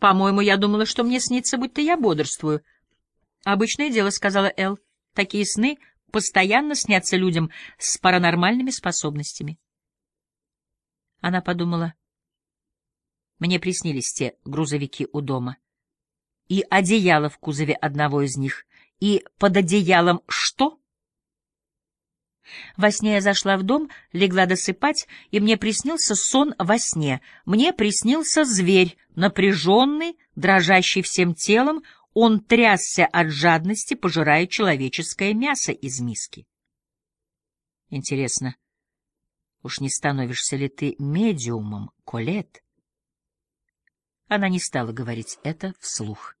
По-моему, я думала, что мне снится, будто я бодрствую. Обычное дело, — сказала Эл. Такие сны постоянно снятся людям с паранормальными способностями. Она подумала, мне приснились те грузовики у дома. И одеяло в кузове одного из них, и под одеялом что? Во сне я зашла в дом, легла досыпать, и мне приснился сон во сне. Мне приснился зверь, напряженный, дрожащий всем телом, он трясся от жадности, пожирая человеческое мясо из миски. Интересно, уж не становишься ли ты медиумом, Колет? Она не стала говорить это вслух.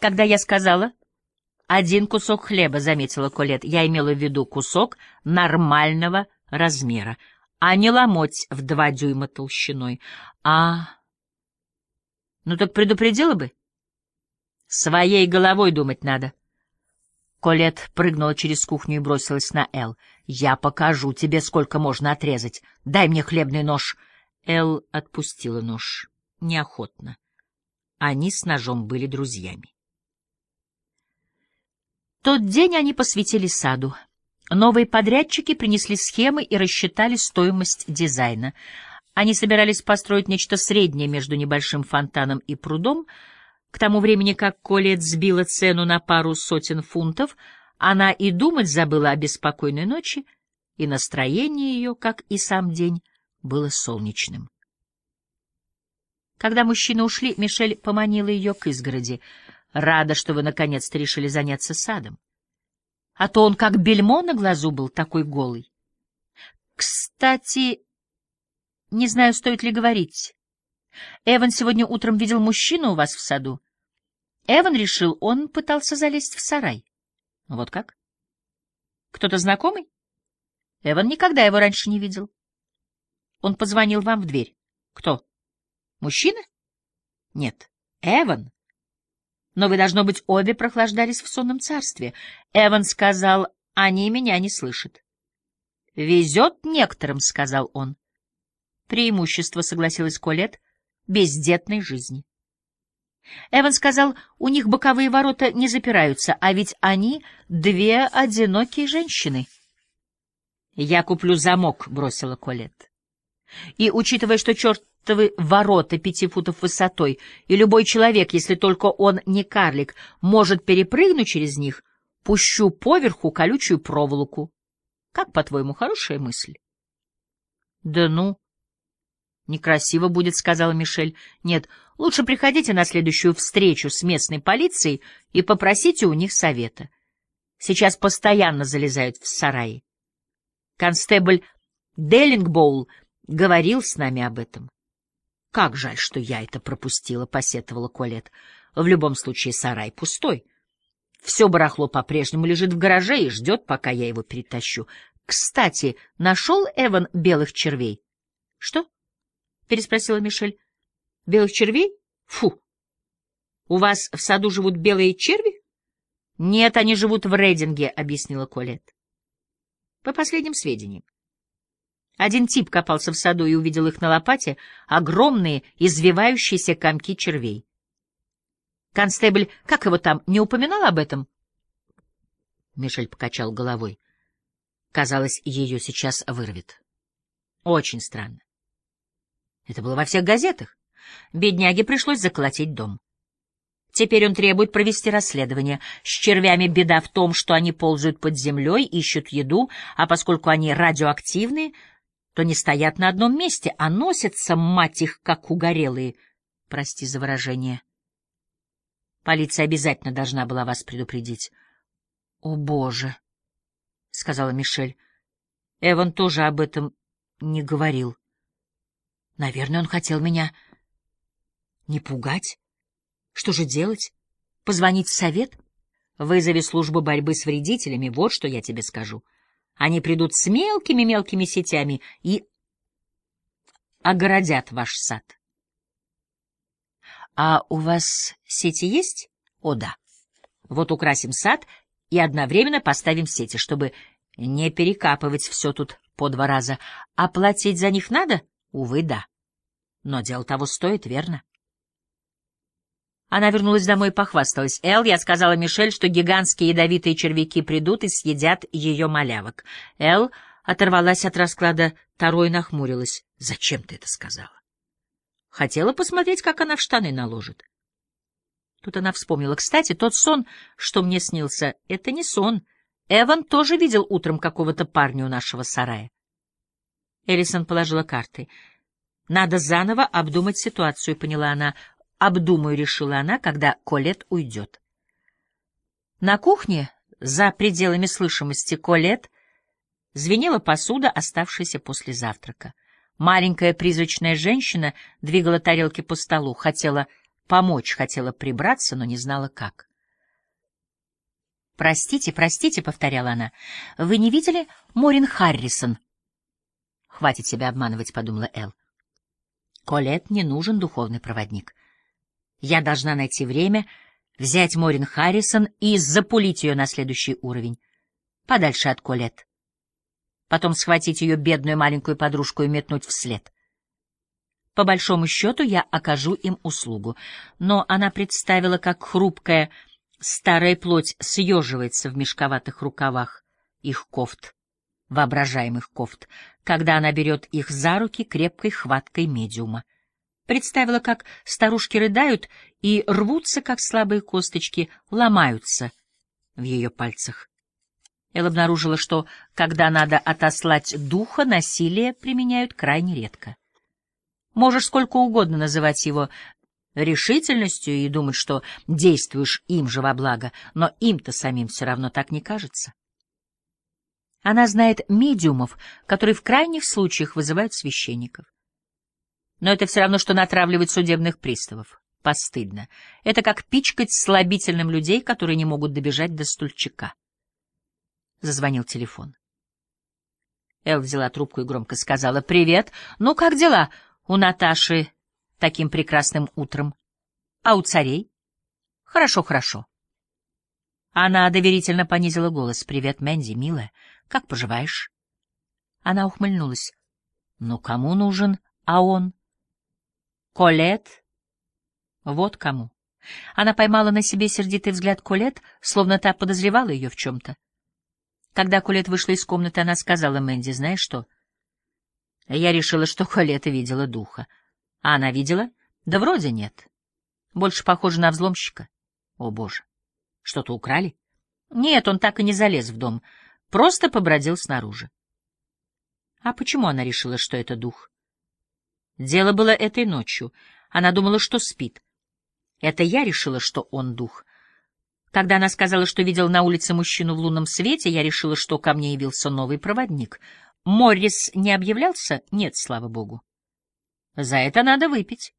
Когда я сказала «один кусок хлеба», — заметила Колет, — я имела в виду кусок нормального размера, а не ломоть в два дюйма толщиной. А... Ну так предупредила бы. Своей головой думать надо. Колет прыгнула через кухню и бросилась на Эл. «Я покажу тебе, сколько можно отрезать. Дай мне хлебный нож». Эл отпустила нож. Неохотно. Они с ножом были друзьями. Тот день они посвятили саду. Новые подрядчики принесли схемы и рассчитали стоимость дизайна. Они собирались построить нечто среднее между небольшим фонтаном и прудом — к тому времени, как Колет сбила цену на пару сотен фунтов, она и думать забыла о беспокойной ночи, и настроение ее, как и сам день, было солнечным. Когда мужчины ушли, Мишель поманила ее к изгороди. «Рада, что вы наконец-то решили заняться садом. А то он как бельмо на глазу был, такой голый. Кстати, не знаю, стоит ли говорить, Эван сегодня утром видел мужчину у вас в саду. Эван решил, он пытался залезть в сарай. Вот как? Кто-то знакомый? Эван никогда его раньше не видел. Он позвонил вам в дверь. Кто? Мужчина? Нет, Эван. Но вы, должно быть, обе прохлаждались в сонном царстве. Эван сказал, они меня не слышат. «Везет некоторым», — сказал он. «Преимущество», — согласилась Колет, бездетной жизни. Эван сказал, у них боковые ворота не запираются, а ведь они две одинокие женщины. «Я куплю замок», — бросила Колет. И, учитывая, что чертовы ворота пяти футов высотой, и любой человек, если только он не карлик, может перепрыгнуть через них, пущу поверху колючую проволоку. Как, по-твоему, хорошая мысль? — Да ну, Некрасиво будет, сказала Мишель. Нет, лучше приходите на следующую встречу с местной полицией и попросите у них совета. Сейчас постоянно залезают в сараи. Констебль Деллингбоул говорил с нами об этом. Как жаль, что я это пропустила, посетовала Колет. В любом случае сарай пустой. Все барахло по-прежнему лежит в гараже и ждет, пока я его перетащу. Кстати, нашел Эван белых червей? Что? переспросила Мишель. — Белых червей? Фу! У вас в саду живут белые черви? — Нет, они живут в Рейдинге, — объяснила Колет. По последним сведениям. Один тип копался в саду и увидел их на лопате, огромные, извивающиеся комки червей. Констебль, как его там, не упоминал об этом? Мишель покачал головой. Казалось, ее сейчас вырвет. Очень странно. Это было во всех газетах. Бедняге пришлось заколотить дом. Теперь он требует провести расследование. С червями беда в том, что они ползают под землей, ищут еду, а поскольку они радиоактивные, то не стоят на одном месте, а носятся, мать их, как угорелые. Прости за выражение. Полиция обязательно должна была вас предупредить. — О, Боже! — сказала Мишель. Эван тоже об этом не говорил. Наверное, он хотел меня не пугать. Что же делать? Позвонить в совет? Вызови службу борьбы с вредителями, вот что я тебе скажу. Они придут с мелкими-мелкими сетями и огородят ваш сад. А у вас сети есть? О, да. Вот украсим сад и одновременно поставим сети, чтобы не перекапывать все тут по два раза. А платить за них надо? Увы, да. Но дело того стоит, верно? Она вернулась домой и похвасталась. «Эл, я сказала Мишель, что гигантские ядовитые червяки придут и съедят ее малявок». Эл оторвалась от расклада Таро и нахмурилась. «Зачем ты это сказала?» «Хотела посмотреть, как она в штаны наложит». Тут она вспомнила. «Кстати, тот сон, что мне снился, это не сон. Эван тоже видел утром какого-то парня у нашего сарая». Элисон положила карты. «Надо заново обдумать ситуацию», — поняла она. Обдумаю, решила она, когда Колет уйдет. На кухне, за пределами слышимости Колет, звенела посуда, оставшаяся после завтрака. Маленькая призрачная женщина двигала тарелки по столу, хотела помочь, хотела прибраться, но не знала как. «Простите, простите», — повторяла она, — «вы не видели Морин Харрисон?» «Хватит себя обманывать», — подумала Эл. Колет не нужен духовный проводник. Я должна найти время, взять Морин Харрисон и запулить ее на следующий уровень, подальше от Колет. Потом схватить ее бедную маленькую подружку и метнуть вслед. По большому счету я окажу им услугу, но она представила, как хрупкая старая плоть съеживается в мешковатых рукавах их кофт, воображаемых кофт, когда она берет их за руки крепкой хваткой медиума. Представила, как старушки рыдают и рвутся, как слабые косточки, ломаются в ее пальцах. Эл обнаружила, что, когда надо отослать духа, насилие применяют крайне редко. Можешь сколько угодно называть его решительностью и думать, что действуешь им же во благо, но им-то самим все равно так не кажется. Она знает медиумов, которые в крайних случаях вызывают священников. Но это все равно, что натравливать судебных приставов. Постыдно. Это как пичкать слабительным людей, которые не могут добежать до стульчика. Зазвонил телефон. Эл взяла трубку и громко сказала «Привет. Ну, как дела у Наташи таким прекрасным утром? А у царей?» «Хорошо, хорошо». Она доверительно понизила голос. «Привет, Мэнди, милая. Как поживаешь?» Она ухмыльнулась. «Ну, кому нужен, а он?» Колет? Вот кому. Она поймала на себе сердитый взгляд Колет, словно та подозревала ее в чем-то. Когда Колет вышла из комнаты, она сказала Мэнди, знаешь что? Я решила, что Колет видела духа. А она видела? Да вроде нет. Больше похоже на взломщика. О, боже. Что-то украли? Нет, он так и не залез в дом. Просто побродил снаружи. А почему она решила, что это дух? Дело было этой ночью. Она думала, что спит. Это я решила, что он дух. Когда она сказала, что видела на улице мужчину в лунном свете, я решила, что ко мне явился новый проводник. Моррис не объявлялся? Нет, слава богу. За это надо выпить.